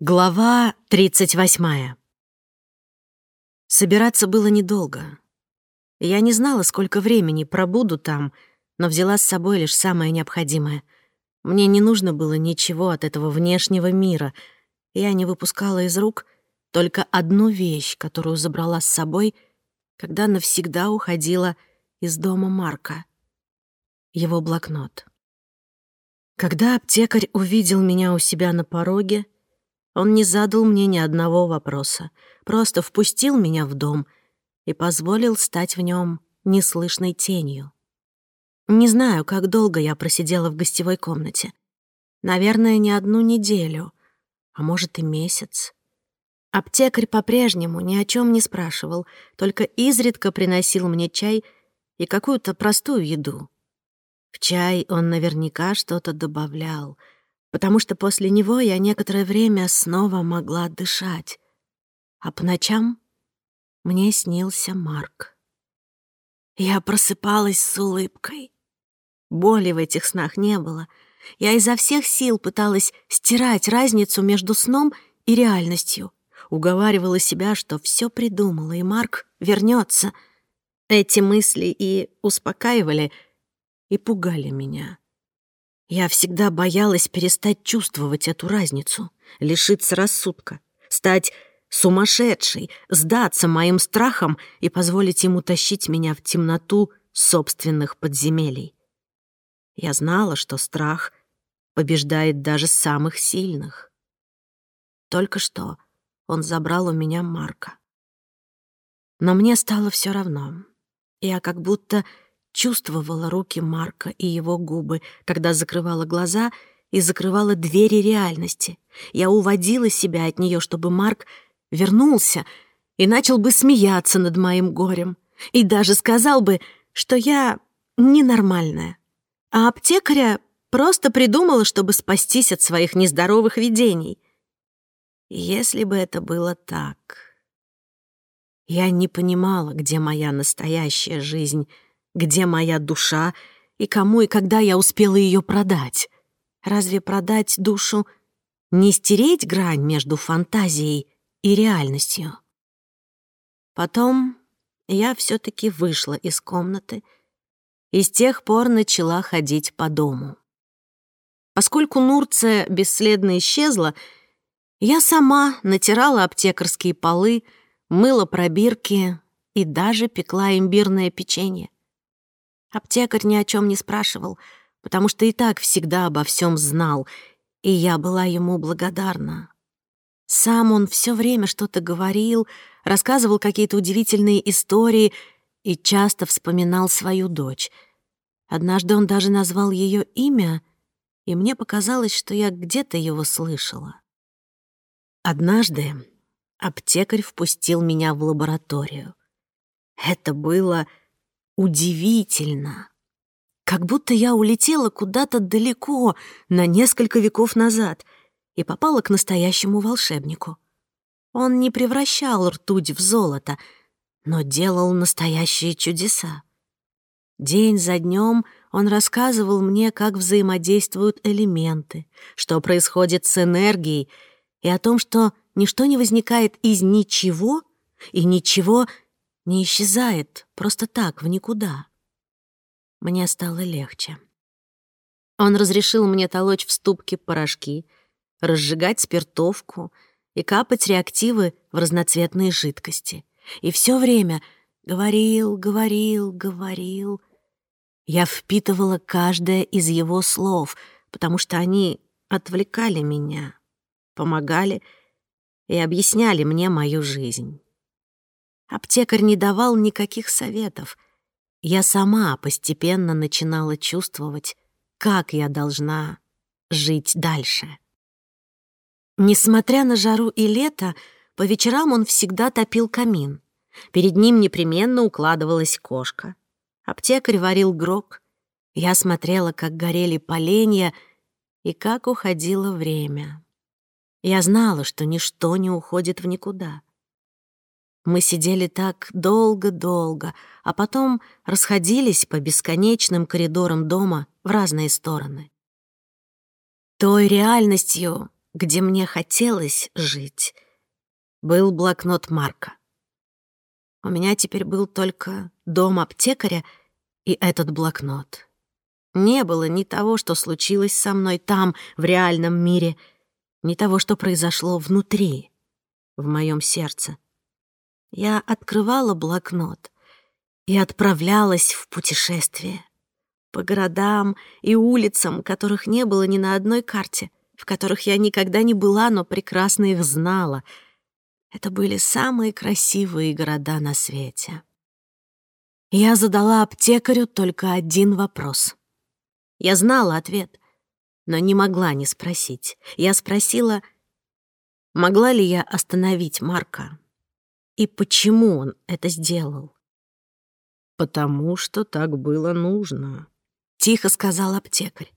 Глава 38. Собираться было недолго. Я не знала, сколько времени пробуду там, но взяла с собой лишь самое необходимое. Мне не нужно было ничего от этого внешнего мира. Я не выпускала из рук только одну вещь, которую забрала с собой, когда навсегда уходила из дома Марка. Его блокнот. Когда аптекарь увидел меня у себя на пороге, — он не задал мне ни одного вопроса, просто впустил меня в дом и позволил стать в нем неслышной тенью. Не знаю, как долго я просидела в гостевой комнате. Наверное, не одну неделю, а может и месяц. Аптекарь по-прежнему ни о чем не спрашивал, только изредка приносил мне чай и какую-то простую еду. В чай он наверняка что-то добавлял — потому что после него я некоторое время снова могла дышать. А по ночам мне снился Марк. Я просыпалась с улыбкой. Боли в этих снах не было. Я изо всех сил пыталась стирать разницу между сном и реальностью. Уговаривала себя, что все придумала, и Марк вернется. Эти мысли и успокаивали, и пугали меня. Я всегда боялась перестать чувствовать эту разницу, лишиться рассудка, стать сумасшедшей, сдаться моим страхам и позволить ему тащить меня в темноту собственных подземелий. Я знала, что страх побеждает даже самых сильных. Только что он забрал у меня Марка. Но мне стало все равно. Я как будто чувствовала руки Марка и его губы, когда закрывала глаза и закрывала двери реальности. Я уводила себя от нее, чтобы Марк вернулся и начал бы смеяться над моим горем. И даже сказал бы, что я ненормальная. А аптекаря просто придумала, чтобы спастись от своих нездоровых видений. Если бы это было так... Я не понимала, где моя настоящая жизнь — где моя душа и кому и когда я успела ее продать? Разве продать душу не стереть грань между фантазией и реальностью? Потом я все-таки вышла из комнаты и с тех пор начала ходить по дому. Поскольку Нурция бесследно исчезла, я сама натирала аптекарские полы, мыла пробирки и даже пекла имбирное печенье. Аптекарь ни о чем не спрашивал, потому что и так всегда обо всем знал, и я была ему благодарна. Сам он все время что-то говорил, рассказывал какие-то удивительные истории и часто вспоминал свою дочь. Однажды он даже назвал ее имя, и мне показалось, что я где-то его слышала. Однажды аптекарь впустил меня в лабораторию. Это было удивительно. Как будто я улетела куда-то далеко, на несколько веков назад, и попала к настоящему волшебнику. Он не превращал ртуть в золото, но делал настоящие чудеса. День за днем он рассказывал мне, как взаимодействуют элементы, что происходит с энергией и о том, что ничто не возникает из ничего и ничего не исчезает просто так, в никуда. Мне стало легче. Он разрешил мне толочь в ступке порошки, разжигать спиртовку и капать реактивы в разноцветные жидкости. И все время говорил, говорил, говорил. Я впитывала каждое из его слов, потому что они отвлекали меня, помогали и объясняли мне мою жизнь. Аптекарь не давал никаких советов. Я сама постепенно начинала чувствовать, как я должна жить дальше. Несмотря на жару и лето, по вечерам он всегда топил камин. Перед ним непременно укладывалась кошка. Аптекарь варил грог. Я смотрела, как горели поленья и как уходило время. Я знала, что ничто не уходит в никуда — мы сидели так долго-долго, а потом расходились по бесконечным коридорам дома в разные стороны. Той реальностью, где мне хотелось жить, был блокнот Марка. У меня теперь был только дом аптекаря и этот блокнот. Не было ни того, что случилось со мной там, в реальном мире, ни того, что произошло внутри, в моем сердце. Я открывала блокнот и отправлялась в путешествие. По городам и улицам, которых не было ни на одной карте, в которых я никогда не была, но прекрасно их знала. Это были самые красивые города на свете. Я задала аптекарю только один вопрос. Я знала ответ, но не могла не спросить. Я спросила, могла ли я остановить Марка, и почему он это сделал. «Потому что так было нужно», — тихо сказал аптекарь.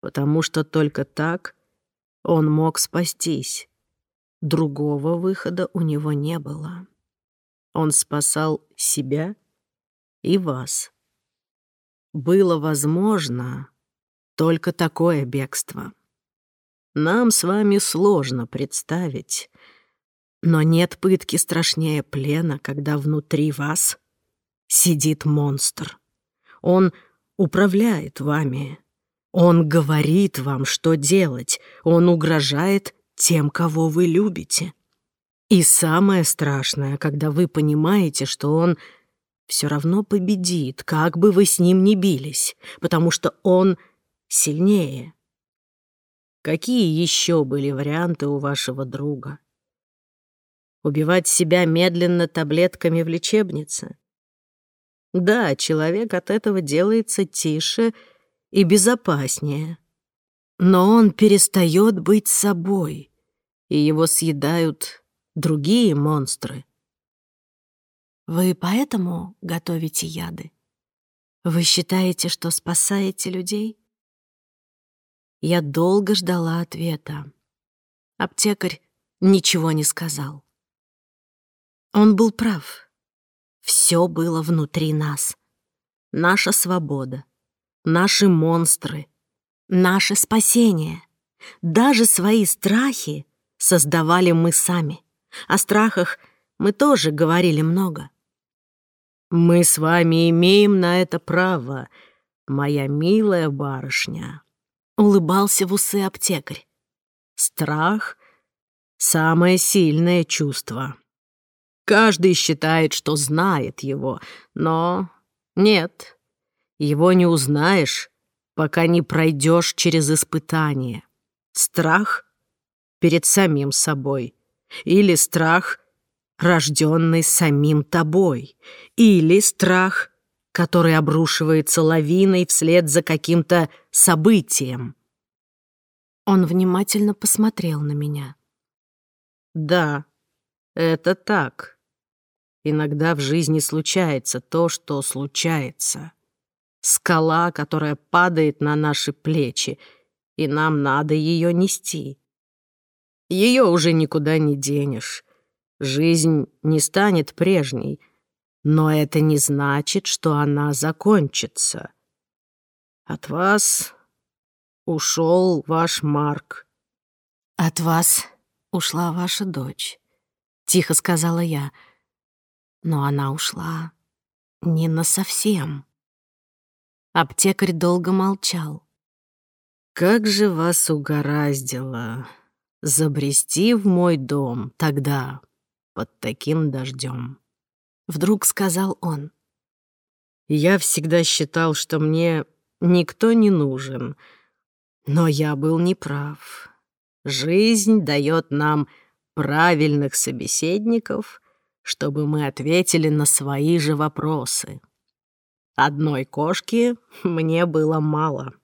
«Потому что только так он мог спастись. Другого выхода у него не было. Он спасал себя и вас. Было возможно только такое бегство. Нам с вами сложно представить, но нет пытки страшнее плена, когда внутри вас сидит монстр. Он управляет вами. Он говорит вам, что делать. Он угрожает тем, кого вы любите. И самое страшное, когда вы понимаете, что он все равно победит, как бы вы с ним ни бились, потому что он сильнее. Какие еще были варианты у вашего друга? убивать себя медленно таблетками в лечебнице. Да, человек от этого делается тише и безопаснее. Но он перестает быть собой, и его съедают другие монстры. Вы поэтому готовите яды? Вы считаете, что спасаете людей? Я долго ждала ответа. Аптекарь ничего не сказал. Он был прав. Все было внутри нас. Наша свобода, наши монстры, наше спасение. Даже свои страхи создавали мы сами. О страхах мы тоже говорили много. «Мы с вами имеем на это право, моя милая барышня», — улыбался в усы аптекарь. «Страх — самое сильное чувство». Каждый считает, что знает его, но нет, его не узнаешь, пока не пройдешь через испытание. Страх перед самим собой или страх, рожденный самим тобой, или страх, который обрушивается лавиной вслед за каким-то событием. Он внимательно посмотрел на меня. «Да, это так», Иногда в жизни случается то, что случается. Скала, которая падает на наши плечи, и нам надо ее нести. Ее уже никуда не денешь. Жизнь не станет прежней, но это не значит, что она закончится. От вас ушел ваш Марк. От вас ушла ваша дочь, тихо сказала я. — но она ушла не на совсем. Аптекарь долго молчал. «Как же вас угораздило забрести в мой дом тогда, под таким дождем? Вдруг сказал он. «Я всегда считал, что мне никто не нужен, но я был неправ. Жизнь дает нам правильных собеседников — чтобы мы ответили на свои же вопросы. Одной кошки мне было мало.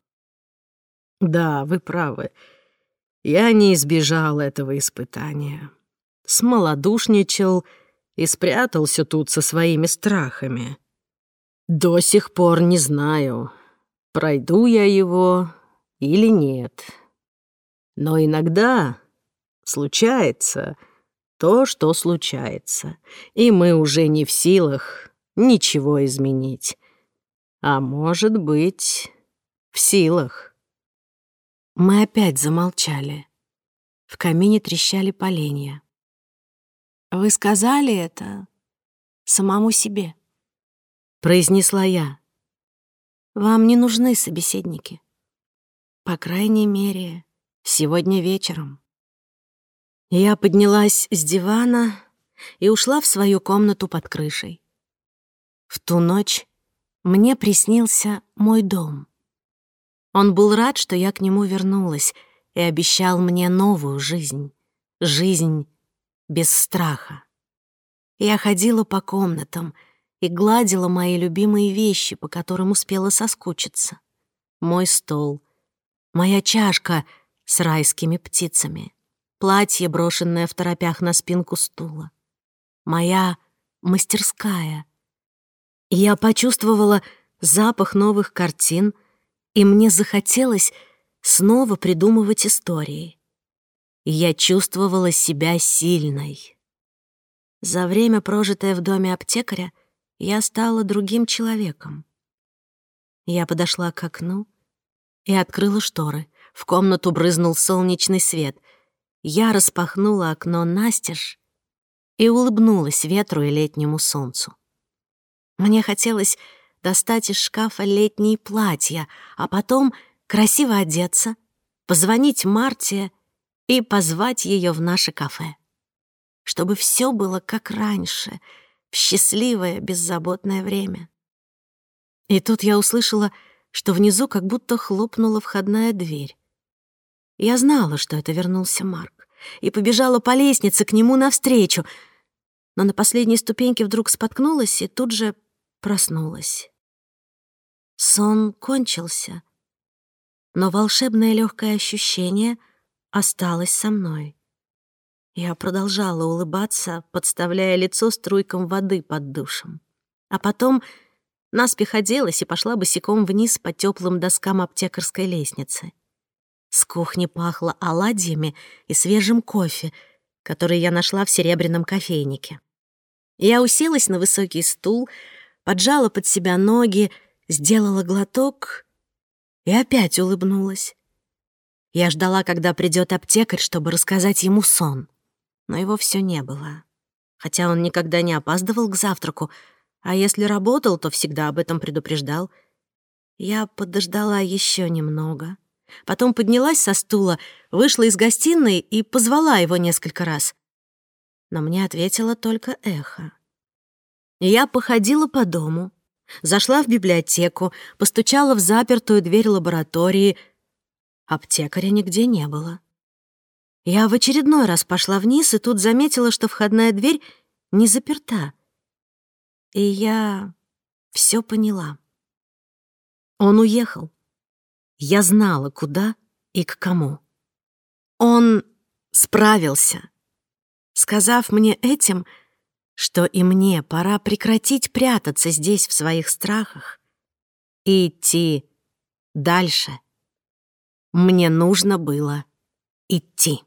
Да, вы правы. Я не избежал этого испытания. Смолодушничал и спрятался тут со своими страхами. До сих пор не знаю, пройду я его или нет. Но иногда случается, то, что случается, и мы уже не в силах ничего изменить. А может быть, в силах. Мы опять замолчали. В камине трещали поленья. «Вы сказали это самому себе», — произнесла я. «Вам не нужны собеседники. По крайней мере, сегодня вечером». Я поднялась с дивана и ушла в свою комнату под крышей. В ту ночь мне приснился мой дом. Он был рад, что я к нему вернулась и обещал мне новую жизнь, жизнь без страха. Я ходила по комнатам и гладила мои любимые вещи, по которым успела соскучиться. Мой стол, моя чашка с райскими птицами — платье, брошенное в торопях на спинку стула. Моя мастерская. Я почувствовала запах новых картин, и мне захотелось снова придумывать истории. Я чувствовала себя сильной. За время, прожитое в доме аптекаря, я стала другим человеком. Я подошла к окну и открыла шторы. В комнату брызнул солнечный свет. Я распахнула окно настежь и улыбнулась ветру и летнему солнцу. Мне хотелось достать из шкафа летние платья, а потом красиво одеться, позвонить Марте и позвать ее в наше кафе. Чтобы все было как раньше, в счастливое, беззаботное время. И тут я услышала, что внизу как будто хлопнула входная дверь. Я знала, что это вернулся Марк, и побежала по лестнице к нему навстречу, но на последней ступеньке вдруг споткнулась и тут же проснулась. Сон кончился, но волшебное легкое ощущение осталось со мной. Я продолжала улыбаться, подставляя лицо струйкам воды под душем. А потом наспех оделась и пошла босиком вниз по теплым доскам аптекарской лестницы. С кухни пахло оладьями и свежим кофе, который я нашла в серебряном кофейнике. Я уселась на высокий стул, поджала под себя ноги, сделала глоток и опять улыбнулась. Я ждала, когда придет аптекарь, чтобы рассказать ему сон, но его все не было. Хотя он никогда не опаздывал к завтраку, а если работал, то всегда об этом предупреждал. Я подождала еще немного — Потом поднялась со стула, вышла из гостиной и позвала его несколько раз. Но мне ответило только эхо. Я походила по дому, зашла в библиотеку, постучала в запертую дверь лаборатории. Аптекаря нигде не было. Я в очередной раз пошла вниз и тут заметила, что входная дверь не заперта. И я все поняла. Он уехал. Я знала, куда и к кому. Он справился, сказав мне этим, что и мне пора прекратить прятаться здесь в своих страхах и идти дальше. Мне нужно было идти.